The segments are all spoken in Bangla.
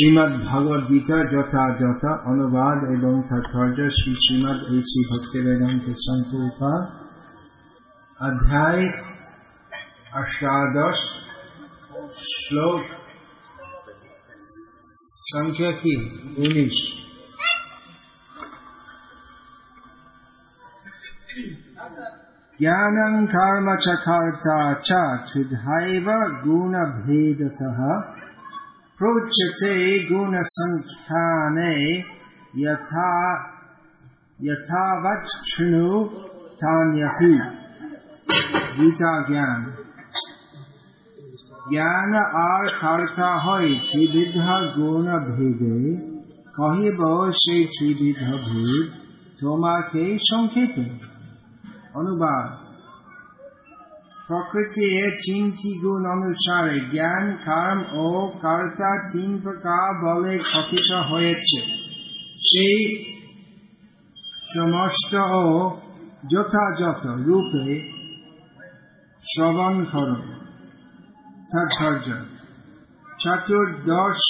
श्रीमद भगवद गीता जथा जथा अनुवाद एवं तत्पर्य श्री श्रीमद ए सी भक्ति वेदांत संतों का अध्याय अष्टादश श्लोक संख्या की उन्नीस ज्ञान कर्म चर्ता कर्ता गुण भेद प्रोच्यते गुणसङ्ख्याने यथा यथावत् शृणु तान्यपि গীতা জ্ঞান জ্ঞান আর কর্তা হয় ত্রিবিধ গুণ ভেদে কহিব সেই ত্রিবিধ ভেদ তোমাকে সংক্ষেপে অনুবাদ প্রকৃতির তিনটি গুণ অনুসারে জ্ঞান কর্ম ও কর্তা তিন প্রকার বলে কথিত হয়েছে সেই সমস্ত ও যথাযথ রূপে শ্রবণ করো তাৎপর্য চতুর্দশ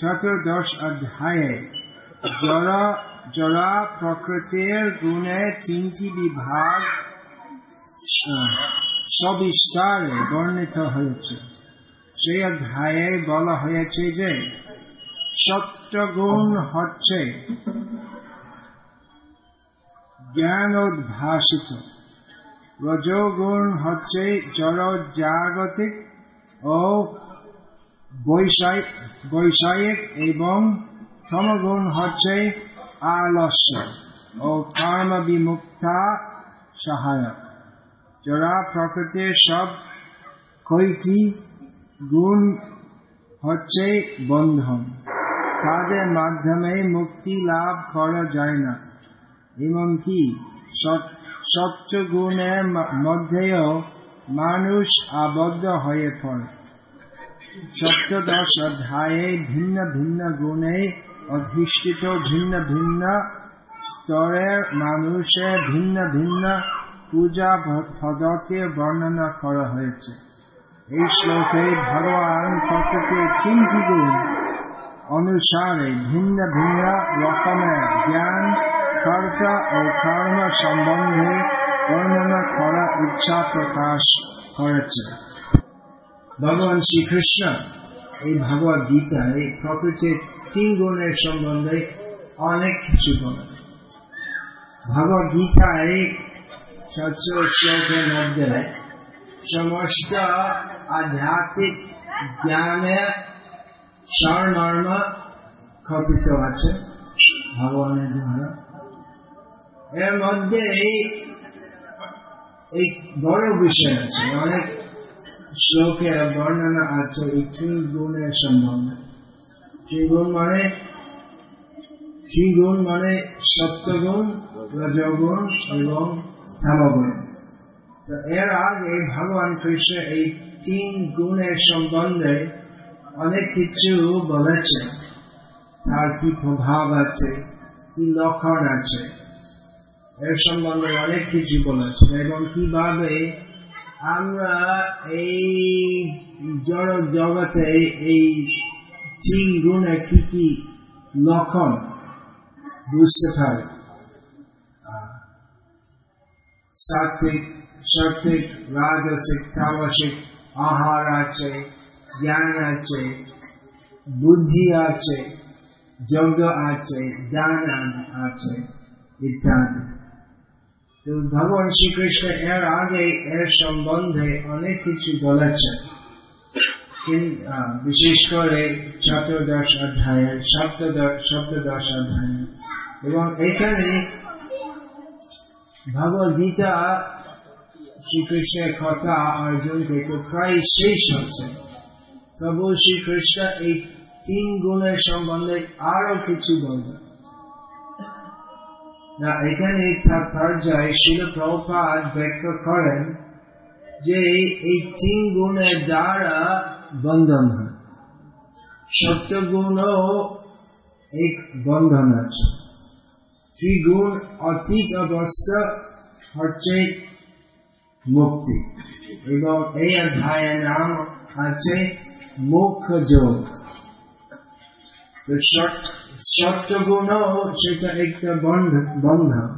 চতুর্দশ অধ্যায়ে জড়া জড়া প্রকৃতির গুণে তিনটি বিভাগ, সবিস্তারে বর্ণিত হয়েছে। সেই অধ্যায়ে বলা হয়েছে যে, সত্যগুণ হচ্ছে জ্ঞান উদ্ভাসিত রজগুণ হচ্ছে জড় জাগতিক ও বৈষয়িক এবং সমগুণ হচ্ছে আলস্য। ও কর্ম বিমুক্তা সহায়ক যারা প্রকৃতির সব কয়টি গুণ হচ্ছে বন্ধন। তাদের মাধ্যমে মুক্তি লাভ করা যায় না। এমনকি সত্য গুণের মধ্যেও মানুষ আবদ্ধ হয়ে পড়ে। সপ্তদশ অধ্যায়ে ভিন্ন ভিন্ন গুণে অধিষ্ঠিত ভিন্ন ভিন্ন স্তরের মানুষের ভিন্ন ভিন্ন পূজা পদ্ধতির বর্ণনা করা হয়েছে। এই শ্লোকে ভগবান তিনটি গুণ অনুসারে ভিন্ন ভিন্ন রকমের জ্ঞান কর্তা ও কর্ম সম্বন্ধে বর্ণনা করা ইচ্ছা প্রকাশ করেছে। ভগবান শ্রীকৃষ্ণ এই ভগবত গীতায় প্রকৃতির তিন গুণের সম্বন্ধে অনেক কিছু বলে। ভগবত গীতায় শ্লোকের মধ্যে সমস্ত আধ্যাত্মিক জ্ঞানের স্বর্ণর্ম কথিত আছে। ভগবানের দ্বারা। এর মধ্যে এই বড় বিষয় আছে, অনেক শ্লোকের বর্ণনা আছে এই ত্রিগুণের সম্বন্ধে ত্রিগুণ মানে ত্রিগুণ মানে সত্যগুণ রজগুণ এবং তামগুণ এর আগে ভগবান কৃষ্ণ এই তিন গুণের সম্বন্ধে অনেক কিছু বলেছে তার কি প্রভাব আছে, কি লক্ষণ আছে, এর সম্বন্ধে অনেক কিছু বলেছে এবং কীভাবে আমরা এই জড় জগতে এই তিন গুণে কি কি লক্ষণ বুঝতে পারি? সাত্বিক সাত্বিক রাজসিক, তামসিক, আহার আছে, জ্ঞান আছে, বুদ্ধি আছে, যজ্ঞ আছে দান আছে, ইত্যাদি। ভগবান শ্রীকৃষ্ণ এর আগে এর সম্বন্ধে অনেক কিছু বলেছেন। বিশেষ করে চতুর্দশ অধ্যায় সপ্তদশ সপ্তদশ অধ্যায়। এবং এখানে ভগবত গীতা শ্রীকৃষ্ণের কথা অর্জুনকে তো প্রায় শেষ হচ্ছে। তবু শ্রীকৃষ্ণ এই তিন গুণের সম্বন্ধে আরও কিছু বলবে না এখানে তাৎপর্য শিল প্রপাত ব্যাখ্যা করেন যে এই তিন গুণের দ্বারা বন্ধন হয় সত্য গুণও এক বন্ধন আছে ত্রিগুণ অতীত অবস্থা হচ্ছে মুক্তি এবং এই অধ্যায়ের নাম আছে মুখ্য যোগ তো সত্য গুণ সেটা একটা বন্ধন।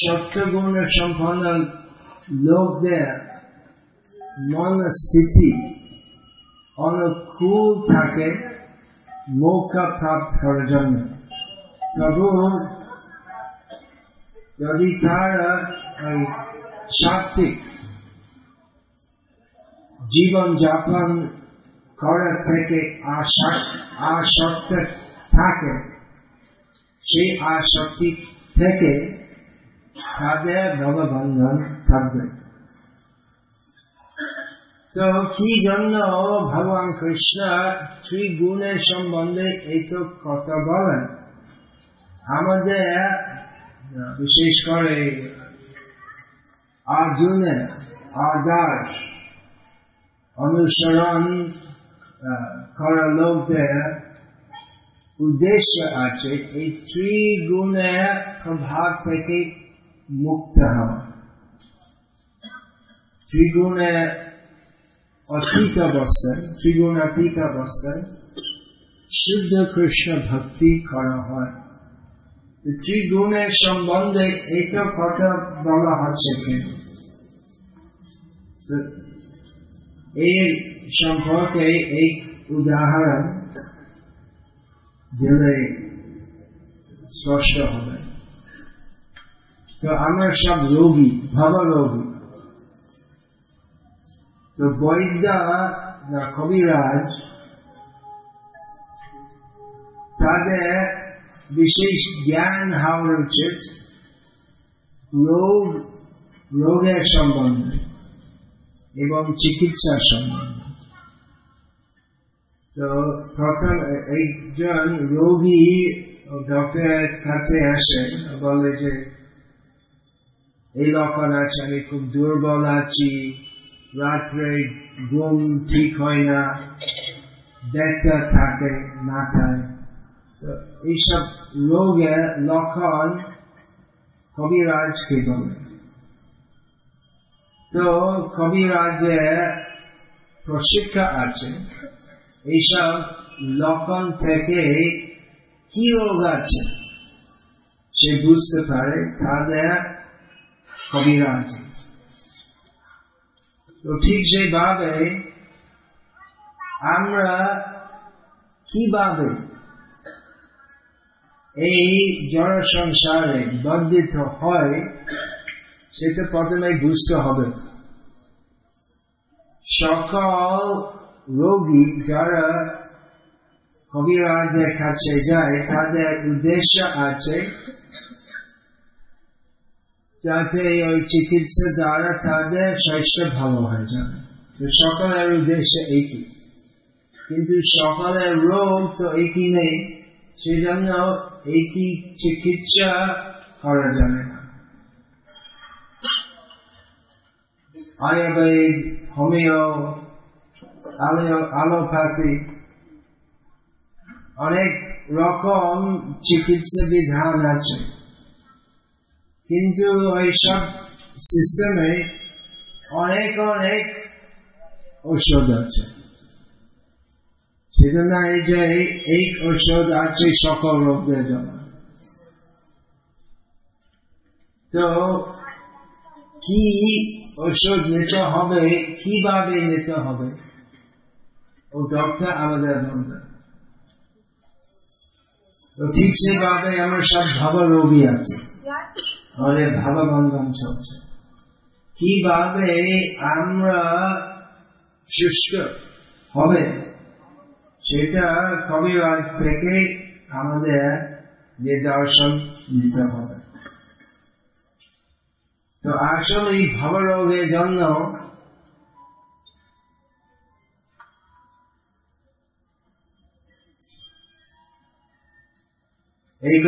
সত্য গুণ সম্পন্ন লোকদের স্থিতি অনুকূল থাকে, মৌকা প্রাপ্ত করার জন্য। তবু যদি তারা সাত্বিক জীবন যাপন করা থেকে আসক্ত থাকে সেই আসক্তি থেকে তাদের ভগবন্ধন থাকবে। তো কি জন্য ভগবান কৃষ্ণ ত্রিগুণের সম্বন্ধে এই তো কথা বলেন? আমাদের, বিশেষ করে অর্জুনের আদর্শ অনুসরণ করা লোকদের উদ্দেশ্য আছে এই ত্রিগুণের প্রভাব থেকে মুক্ত হওয়া ত্রিগুণের অতীত অবস্থায় ত্রিগুণ অতীত অবস্থায় শুদ্ধ কৃষ্ণ ভক্তি করা হয় ত্রিগুণের সম্বন্ধে এটা কথা বলা হচ্ছে কেন এই সম্পর্কে এই উদাহরণ দিলে স্পষ্ট হবে। তো আমরা সব রোগী ভাবা রোগী তো বৈদ্য কবিরাজ তাদের বিশেষ জ্ঞান হওয়া উচিত রোগ, রোগের সম্বন্ধে এবং চিকিৎসার সম্বন্ধে। তো প্রথম একজন রোগী ডক্টরের কাছে আসে বলে যে, এই লক্ষণ আছে, আমি খুব দুর্বল আছি, রাত্রে ঘুম ঠিক হয় না, দেখতে থাকে মাথায় তো এইসব রোগের লক্ষণ কবিরাজকে বলে? তো কবিরাজের প্রশিক্ষা আছে। এইসব লক্ষণ থেকে কি রোগ আছে? সে বুঝতে পারে তাদের কবিরাজ। তো ঠিক সেইভাবে আমরা কীভাবে এই জড় সংসারে বন্ধিত হয়, সেটা প্রথমে বুঝতে হবে। সকল রোগী যারা কবিরাজের কাছে যায়, তাদের উদ্দেশ্য আছে যাতে ওই চিকিৎসা দ্বারা তাদের স্বাস্থ্য ভালো হয়ে যাবে তো সকলের উদ্দেশ্য একই। কিন্তু সকলের রোগ তো একই নেই, সেজন্য একই চিকিৎসা করা যাবে না। আয়ুর্বেদ, হোমিও আলোপ্যাথি অনেক রকম চিকিৎসা বিধান আছে। কিন্তু সব সিস্টেমে অনেক অনেক ঔষধ আছে। সেটা নাই যে এই ঔষধ আছে সকল রোগের জন্য। তো কি ঔষধ নিতে হবে? কীভাবে নিতে হবে? ও ডক্টর আমাদের বলবে তো ঠিক সেভাবে আমরা সব ভাবা রোগী আছে। আমাদের ভাবা বন্ধন চলছে। কীভাবে আমরা শুষ্ক হবে? সেটা কবিরাজ থেকে আমাদের যে দর্শন নিতে হবে। তো আসলে এই ভাবরোগের জন্য এই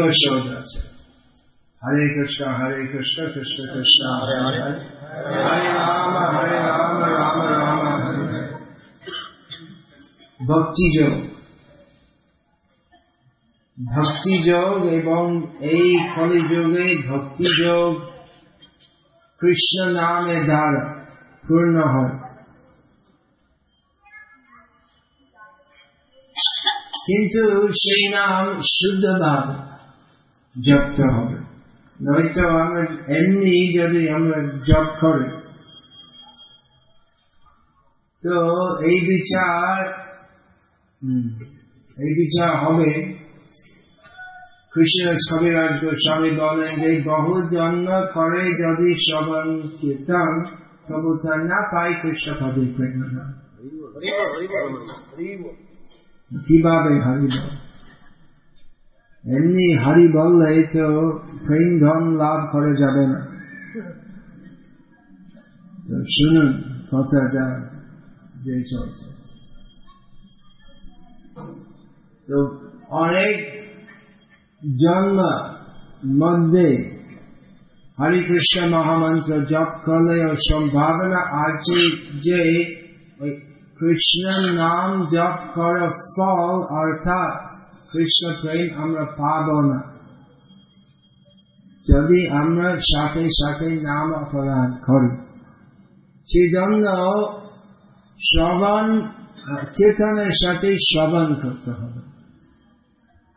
হরে কৃষ্ণ হরে কৃষ্ণ কৃষ্ণ কৃষ্ণ হরে হরে ভক্তি যোগ ভক্তি যোগ এবং এই কলি যোগে ভক্তি যোগ কৃষ্ণ নামে দ্বারা পূর্ণ হয়। কিন্তু সেই নাম শুদ্ধভাবে জপ্ত হবে। নয়তো আমরা এমনি যদি আমরা জপ করি, তো এই বিচার এই বিচার হবে। কৃষ্ণ কবিরাজ গোস্বামী বলেন যে, বহু জন্ম করে যদি শ্রবণ কীর্তন, তবু তার না পাই কৃষ্ণ পদে প্রেরণা। কীভাবে হারি বল এমনি হারি বললে তো প্রেম ধন লাভ করে যাবে না। শুনুন কথা যা যে চলছে। তো অনেক জন্ম মধ্যে হরে কৃষ্ণ মহামন্ত্র জপ করলে ও সম্ভাবনা আছে যে কৃষ্ণ নাম জপ করার ফল, অর্থাৎ কৃষ্ণ প্রেম আমরা পাব না। যদি আমরা সাথে সাথে নাম অপরাধ করি, সেজন্য শ্রবণ, কীর্তনের সাথে শ্রবণ করতে হবে।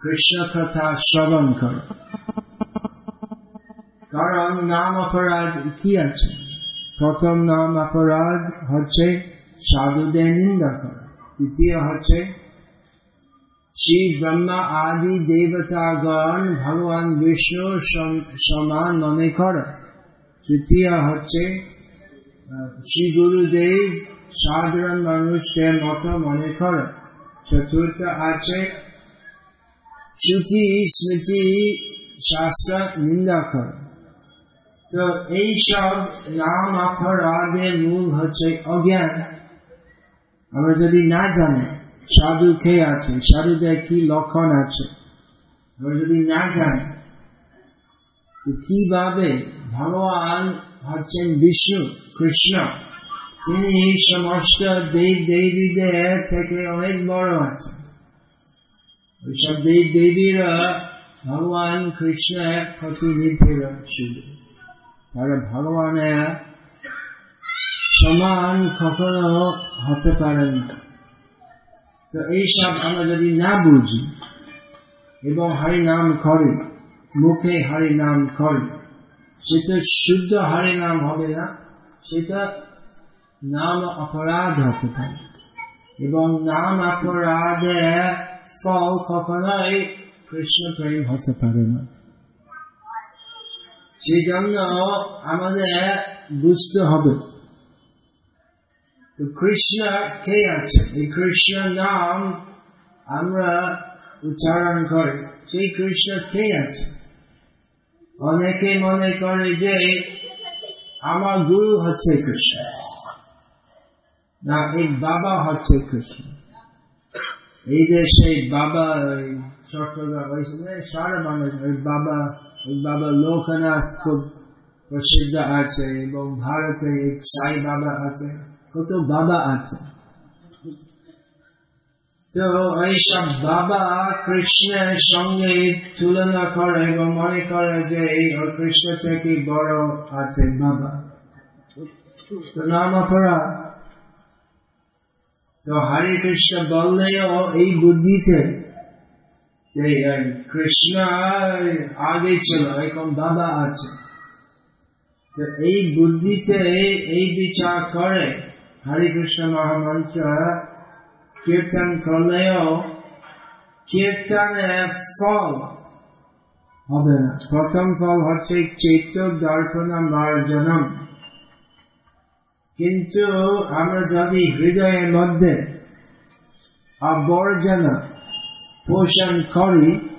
কৃষ্ণ কথা শ্রবণ কর। কারণ নাম অপরাধ কি আছে? প্রথম নাম অপরাধ হচ্ছে সাধুদের নিন্দা করা দ্বিতীয় হচ্ছে শ্রী ব্রহ্মা আদি দেবতাগণ ভগবান বিষ্ণু সমান মনে করা তৃতীয় হচ্ছে, শ্রী গুরুদেব সাধারণ মানুষদের মতো মনে করা চতুর্থ আছে, শ্রুতি স্মৃতি শাস্ত্র নিন্দা করা তো এইসব নাম অপরাধের মূল হচ্ছে অজ্ঞান। আমরা যদি না জানি সাধু কে আছে সাধুদের কি লক্ষণ আছে আমরা যদি না জানি কীভাবে ভগবান হচ্ছেন বিষ্ণু কৃষ্ণ তিনি সমস্ত দেব দেবীদের থেকে অনেক বড় আছেন ওইসব দেব দেবীরা ভগবান কৃষ্ণের প্রতিনিধিরা শুধু তারা ভগবানের সমান কখনো হতে পারেন না। তো এইসব আমরা যদি না বুঝি এবং হরি নাম করি, মুখে হরি নাম করি, সেটা শুদ্ধ হরি নাম হবে না, সেটা নাম অপরাধ হতে পারে। এবং নাম অপরাধে ফল কখনোই কৃষ্ণ প্রেম হতে পারে না। সেই জন্য আমাদের বুঝতে হবে তো কৃষ্ণ কে আছে এই কৃষ্ণ নাম আমরা উচ্চারণ করি সেই কৃষ্ণ কে আছে অনেকে মনে করে যে আমার গুরু হচ্ছে কৃষ্ণ। না, এই বাবা হচ্ছে কৃষ্ণ। এই দেশে বাবা চট্টগ্রাম সারা মানুষ ওই বাবা ওই বাবা লোকনাথ খুব প্রসিদ্ধ আছে এবং ভারতে সাই বাবা আছে। কত বাবা আছে। তো এইসব বাবা কৃষ্ণের সঙ্গে তুলনা করে এবং মনে করে যে এই কৃষ্ণ থেকে বড় আছে বাবা। তো নাম অপরাধ তো হরে কৃষ্ণ বললেও এই বুদ্ধিতে যে কৃষ্ণ আগে ছিল, এখন বাবা আছে। তো এই বুদ্ধিতে এই বিচার করে হরে কৃষ্ণ মহামন্ত্র, কীর্তন করলেও কীর্তনের ফল হবে না। প্রথম ফল হচ্ছে চৈত্য দর্পণ মার্জনম। কিন্তু আমরা যদি হৃদয়ের মধ্যে আবর্জনা পোষণ করি,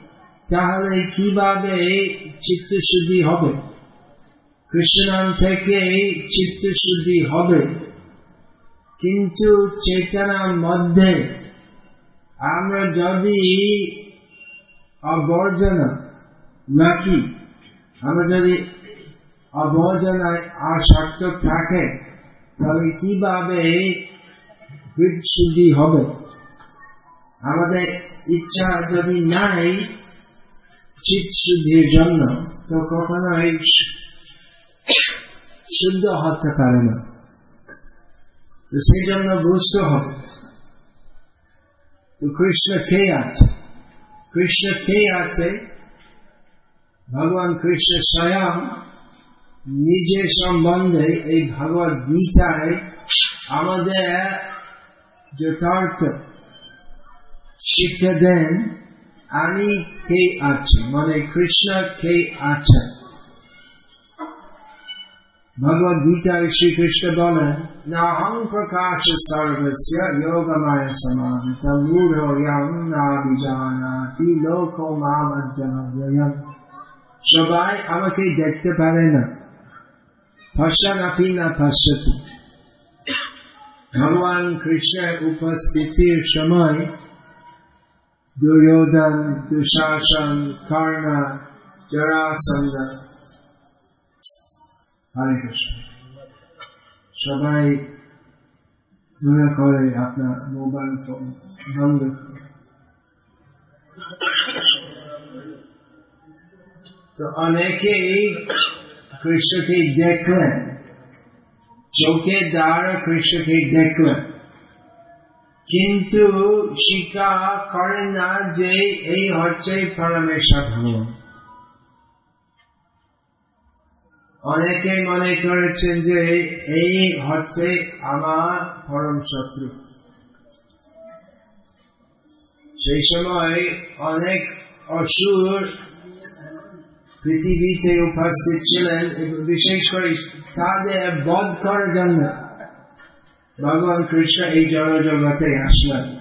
তাহলে কীভাবে চিত্তশুদ্ধি হবে? কৃষ্ণনাম থেকে চিত্তশুদ্ধি হবে? কিন্তু চেতনার মধ্যে আমরা যদি অবর্জনা নাকি আমরা যদি অবর্জনায় আসক্ত থাকে, তাহলে কীভাবে শুদ্ধি হবে? আমাদের ইচ্ছা যদি নাই চিত শুদ্ধির জন্য, তো কখনো শুদ্ধ হতে পারে না। সেই জন্য বুঝতে হবে তো কৃষ্ণ কে আছে কৃষ্ণ কে আছে ভগবান কৃষ্ণ স্বয়ং নিজের সম্বন্ধে এই ভগবত গীতায় আমাদের যথার্থ শিক্ষা দেন আমি কে আছে মানে কৃষ্ণ কে আছে ভগবদ গীতায় শ্রীকৃষ্ণ বলেন নাহং প্রকাশ সর্বস্য যোগমায় সমাহিত মূঢ় ইয়ং নাবিজানাতি লোক মাম অজ্জনব্যয়ম সবাই আমাকে দেখতে পারে না পশ্চানাপি না পশ্যতি ভগবান কৃষ্ণের উপস্থিতির সময় দুর্যোধন দুঃশাসন কর্ণ জরাসন্ধ হরে কৃষ্ণ। সবাই মনে করে আপনার মোবাইল ফোন বন্ধ তো অনেকেই কৃষ্ণকে দেখলেন চোখের দ্বারা কৃষ্ণকে দেখলেন, কিন্তু স্বীকার করেন না যে এই হচ্ছে পরমেশ্বর ভগবান অনেকে মনে করেছেন যে এই হচ্ছে আমার পরম শত্রু। সেই সময় অনেক অসুর পৃথিবীতে উপস্থিত ছিলেন বিশেষ করে তাদের বধ করার জন্য ভগবান কৃষ্ণ এই জড় জগতে আসলেন।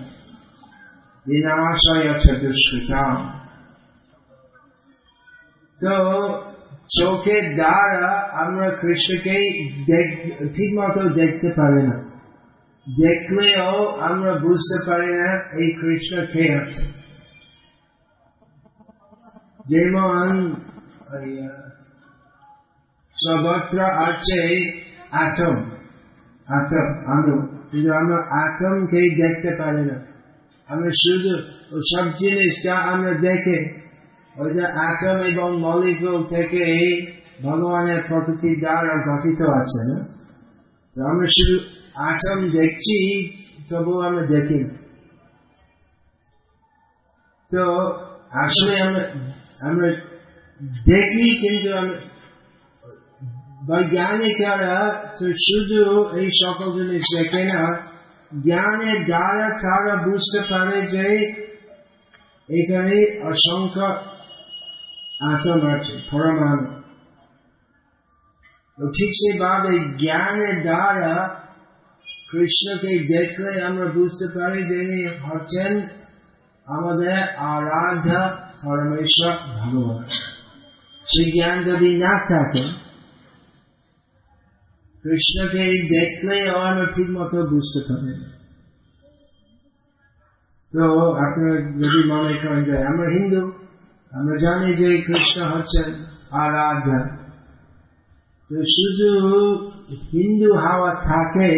বিনাশয় দুষ্কৃতাম। তো চোখের দ্বারা আমরা কৃষ্ণকে ঠিক মতো দেখতে পারি না দেখলেও আমরা বুঝতে পারি না এই কৃষ্ণ কে আছে যেমন সর্বত্র আছে আটম আটম আনু কিন্তু আমরা আটমকে দেখতে পারি না আমরা শুধু সব জিনিস যা আমরা দেখে ওই যে আটম এবং মলিকুল থেকে ভগবানের প্রকৃতি দ্বারা গঠিত আছে, না? আমরা শুধু আটম দেখছি তবু আমরা দেখি তো আসলে আমরা আমরা দেখি, কিন্তু বৈজ্ঞানিকরা তো শুধু এই সকল জিনিস দেখে না। জ্ঞানের দ্বারা তারা বুঝতে পারে যে এখানে অসংখ্য আচরণ আছে পরমাণু ঠিক সেভাবে জ্ঞানের দ্বারা কৃষ্ণকে দেখলে আমরা বুঝতে পারি যে হচ্ছেন আমাদের আরাধ্যা পরমেশ্বর ভগবান। সেই জ্ঞান যদি না থাকে, কৃষ্ণকে দেখলে আমরা ঠিক মতো বুঝতে পারি তো আপনারা যদি মনে করেন যে আমরা হিন্দু আমরা জানি যে কৃষ্ণ হচ্ছেন আরাধ্যা তো শুধু হিন্দু হাওয়া থাকে,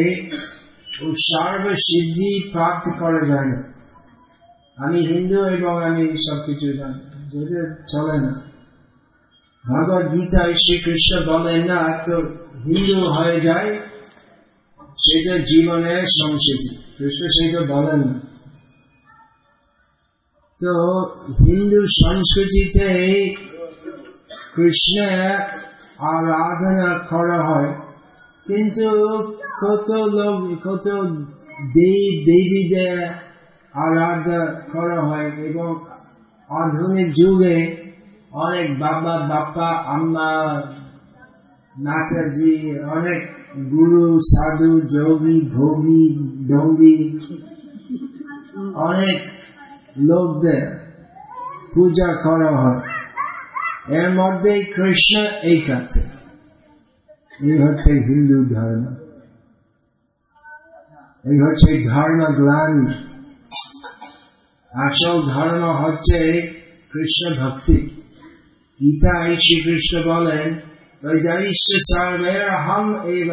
ও সর্বসিদ্ধি প্রাপ্ত করা যায় আমি হিন্দু এবং আমি সবকিছু জানি যেটা চলে না। ভগবত গীতায় শ্রীকৃষ্ণ বলেন না, তো হিন্দু হয়ে যায়, সেটা জীবনের সংস্কৃতি কৃষ্ণ সেটা বলেন না। তো হিন্দু সংস্কৃতিতে কৃষ্ণের আরাধনা করা হয়। কিন্তু কত লোক, কত দেব, দেবীদের আরাধনা করা হয় এবং আধুনিক যুগে অনেক বাবা বাপ্পা আম্মা, নাতাজি, অনেক গুরু, সাধু, যোগী, ভোগী ডঙ্গি অনেক লোকদের পূজা করা হয়। এর মধ্যে কৃষ্ণ এই কাছে। এই হচ্ছে হিন্দু ধর্ম। এই হচ্ছে ধর্ম গ্লানি। আসল ধর্ম হচ্ছে কৃষ্ণ ভক্তি। গীতায় শ্রীকৃষ্ণ বলেন সর্বের হম এব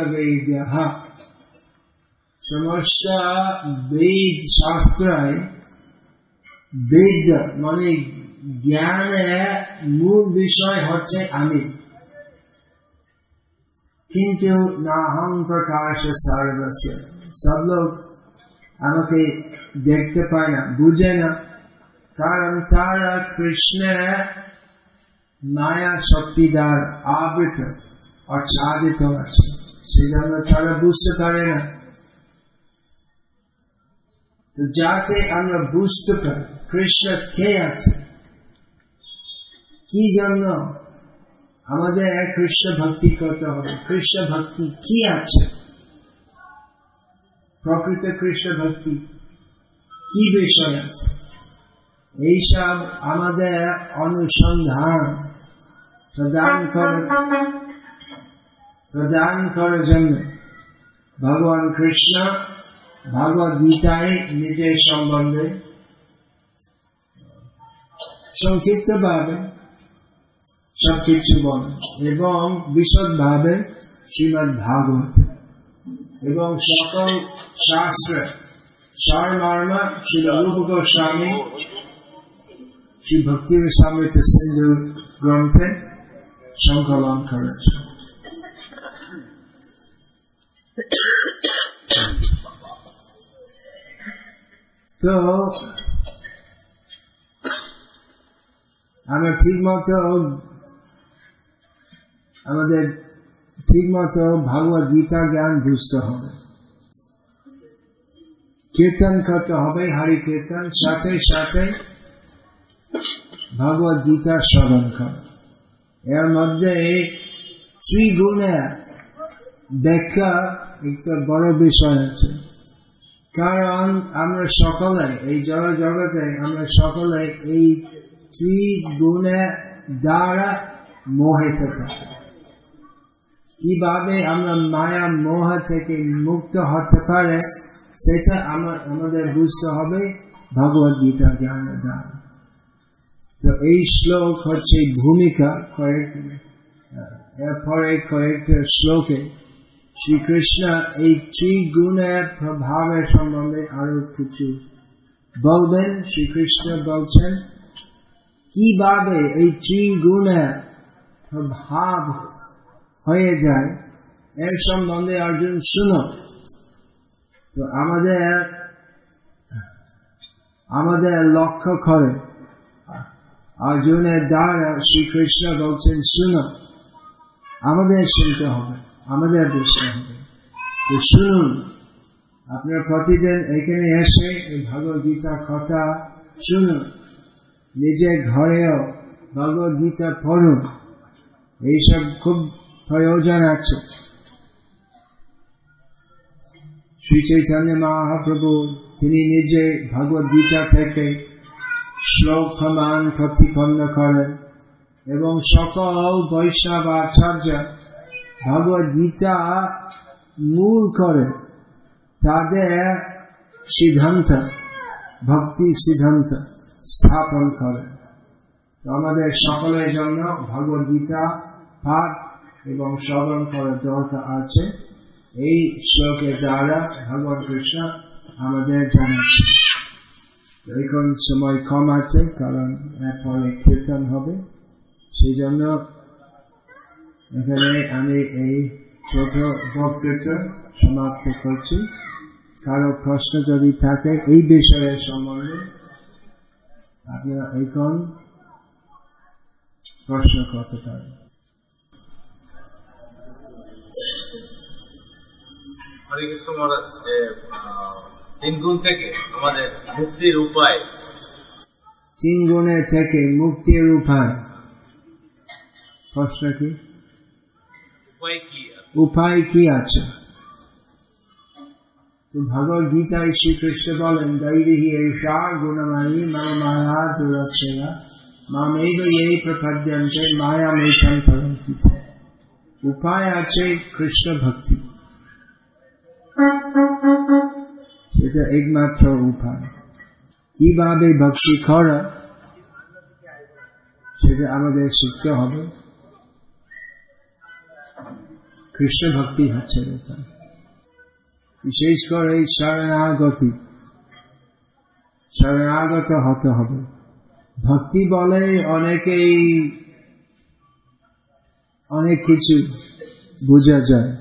সমস্ত বেদ শাস্ত্রায় বেদ মানে জ্ঞানের মূল বিষয় হচ্ছে আমি। কিন্তু না হম প্রকাশ সর্বস্ব। সব লোক আমাকে দেখতে পায় না, বুঝে না। কারণ তারা কৃষ্ণের মায়া শক্তি দ্বার আবৃত, আচ্ছাদিত আছে। সেই জন্য তারা বুঝতে পারে না। যাতে আমরা বুঝতে পারি কৃষ্ণ কে আছে? কি জন্য? আমাদের এক কৃষ্ণ ভক্তি করতে হবে। কৃষ্ণ ভক্তি কি আছে? প্রকৃত কৃষ্ণ ভক্তি কি বিষয় আছে? এইসব আমাদের অনুসন্ধান। প্রদান করে প্রদান করার জন্য ভগবান কৃষ্ণ ভগবত গীতায় নিজের সম্বন্ধে সংক্ষিপ্ত ভাবে সবকিছু বলেন এবং বিশদ ভাবে শ্রীমদ ভাগবত এবং সকল শাস্ত্র সারমর্ম শ্রী রূপ গোস্বামী শ্রী ভক্তি সমৃত সিন্ধু গ্রন্থে সংকলন করেছে তো আমরা ঠিক মতো আমাদের ঠিক মতো ভগবত গীতা জ্ঞান বুঝতে হবে। কীর্তন করতে হবে, হরি কীর্তন, সাথে সাথে ভগবত গীতা স্মরণ কর। এর মধ্যে ত্রিগুণের ব্যাখ্যা একটা বড় বিষয় আছে। কারণ আমরা সকলে, এই জড় জগতে আমরা সকলে এই ত্রিগুণের দ্বারা মোহিত থাকি কীভাবে আমরা মায়া মোহ থেকে মুক্ত হতে পারে সেটা আমার আমাদের বুঝতে হবে ভগবত গীতা জ্ঞানের দ্বারা তো এই শ্লোক হচ্ছে ভূমিকা কয়েক এরপরে কয়েকটা শ্লোকে শ্রীকৃষ্ণ এই ত্রিগুণের প্রভাবের সম্বন্ধে আরও কিছু বলবেন শ্রীকৃষ্ণ বলছেন কীভাবে এই ত্রিগুণের প্রভাব হয়ে যায়, এর সম্বন্ধে অর্জুন শুনো। তো আমাদের আমাদের লক্ষ্য করে। অর্জুনের দ্বারা, শ্রীকৃষ্ণ বলছেন, শুনো, আমাদের শুনতে হবে, আমাদের বুঝতে হবে। তো শুনুন, আপনার প্রতিদিন এখানে এসে ভগবত গীতা কথা শুনুন। নিজের ঘরেও ভগবত গীতা পড়ুন। এইসব খুব প্রয়োজন আছে। শ্রী চৈতন্য মহাপ্রভু, তিনি নিজে ভগবত গীতা থেকে শ্লোক প্রমাণ প্রতিপন্ন করেন এবং সকল বৈষ্ণব আচার্য ভগবত গীতা মূল করে। তাদের সিদ্ধান্ত, ভক্তি সিদ্ধান্ত। স্থাপন করে। আমাদের সকলের জন্য ভগবত গীতা, পাঠ এবং শ্রবণ করার দরকার আছে। এই শ্লোকের দ্বারা ভগবান কৃষ্ণ আমাদের জানাচ্ছে। এখন সময় কম আছে, কারণ এরপরে কীর্তন হবে। সেই জন্য এখানে আমি এই ছোট বক্তৃতা সমাপ্ত করছি। কারও প্রশ্ন যদি থাকে, এই বিষয়ের সম্বন্ধে আপনারা এখন প্রশ্ন করতে পারেন। হরে কৃষ্ণ মহারাজ যে তিন গুণ থেকে আমাদের মুক্তির উপায়। তিন গুণের থেকে মুক্তির উপায়। প্রশ্ন কি? উপায় কি উপায় কি আছে? তো ভগবত গীতায় শ্রীকৃষ্ণ বলেন দৈরিহি মম মায়া দুরক্ষেয়া মামেব এই মায়া মেশান উপায় আছে কৃষ্ণ ভক্তি। সেটা একমাত্র উপায়। কীভাবে ভক্তি করা, সেটা আমাদের শিখতে হবে। কৃষ্ণ ভক্তি হচ্ছে এটা। বিশেষ করে এই শরণাগতি শরণাগত হতে হবে। ভক্তি বলে অনেকেই অনেক কিছু বোঝা যায়।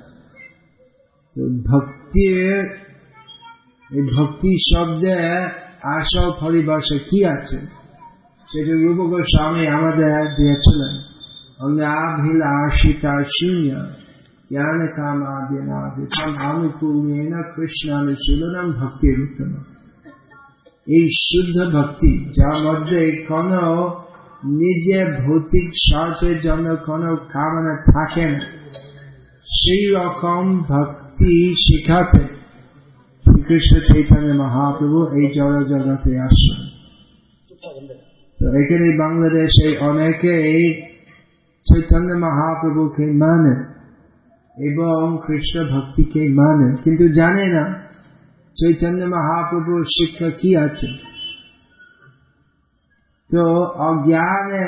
ভক্তির, এই ভক্তি শব্দে আসল পরিভাষা কি আছে? সেটা রূপ গোস্বামী আমাদের দিয়েছিলেন। অঙ্গাভিলাষিতা শূন্য ভক্তির উত্তম এই শুদ্ধ ভক্তি যার মধ্যে কোন নিজে ভৌতিক স্বার্থের জন্য কোন কামনা থাকে না সেই রকম ভক্তি শিখাতে শ্রীকৃষ্ণ চৈতন্য মহাপ্রভু এই জড় জগতে আসছেন তো এখানে বাংলাদেশে অনেকেই চৈতন্য মহাপ্রভুকে মানে এবং কৃষ্ণ ভক্তিকে মানে কিন্তু জানে না চৈতন্য মহাপ্রভুর শিক্ষা কি আছে। তো অজ্ঞানে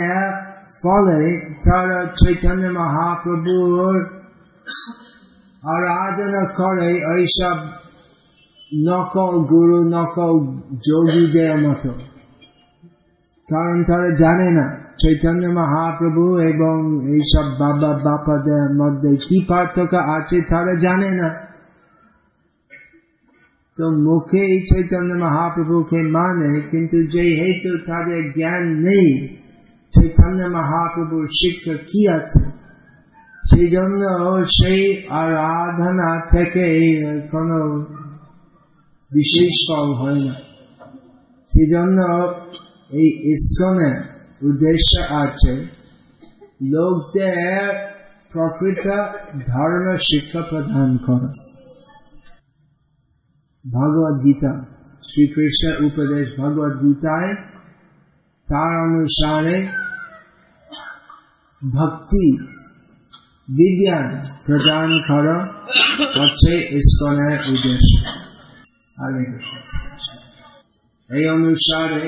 ফলে তারা চৈতন্য মহাপ্রভুর আরাধনা করে ওইসব নকল গুরু, নকল যোগীদের মতো। কারণ তারা জানে না। চৈতন্য মহাপ্রভু এবং এইসব বাবা বাপাদের মধ্যে কি পার্থক্য আছে তারা জানে না। তো মুখে এই চৈতন্য মহাপ্রভুকে মানে কিন্তু যে হেতু তাদের জ্ঞান নেই চৈতন্য মহাপ্রভুর শিক্ষা কি আছে? সেই জন্য সেই আরাধনা থেকে কোনো বিশেষ ফল হয় না। সেই জন্য এই ইস্কনের উদ্দেশ্য আছে লোকদের প্রকৃত ধর্ম শিক্ষা প্রদান করা ভগবদ গীতা শ্রীকৃষ্ণের উপদেশ ভগবদ গীতায় তার অনুসারে ভক্তি বিজ্ঞান প্রদান করা হচ্ছে ইস্কনের উদ্দেশ্য হরে কৃষ্ণ এই অনুসারে